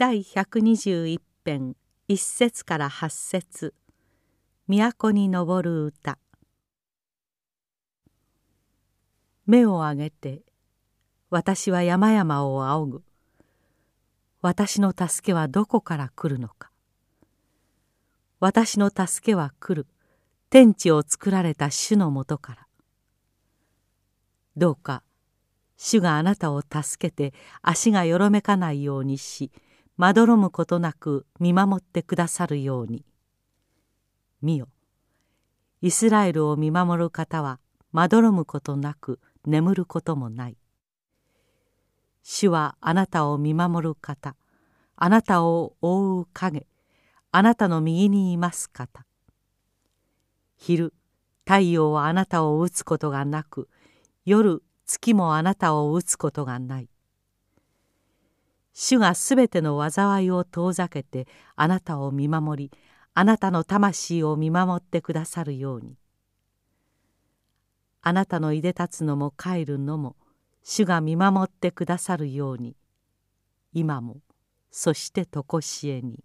第121編一節から八節。都に昇る歌。目を上げて私は山々を仰ぐ。私の助けはどこから来るのか。私の助けは来る。天地を作られた主のもとから。どうか主があなたを助けて足がよろめかないようにしまどろむことなく見守ってくださるように。見よ。イスラエルを見守る方はまどろむことなく眠ることもない。主はあなたを見守る方。あなたを覆う影。あなたの右にいます方。昼太陽はあなたを打つことがなく夜月もあなたを打つことがない。主がすべての災いを遠ざけてあなたを見守りあなたの魂を見守ってくださるように。あなたのいでたつのも帰るのも主が見守ってくださるように。今もそしてとこしえに。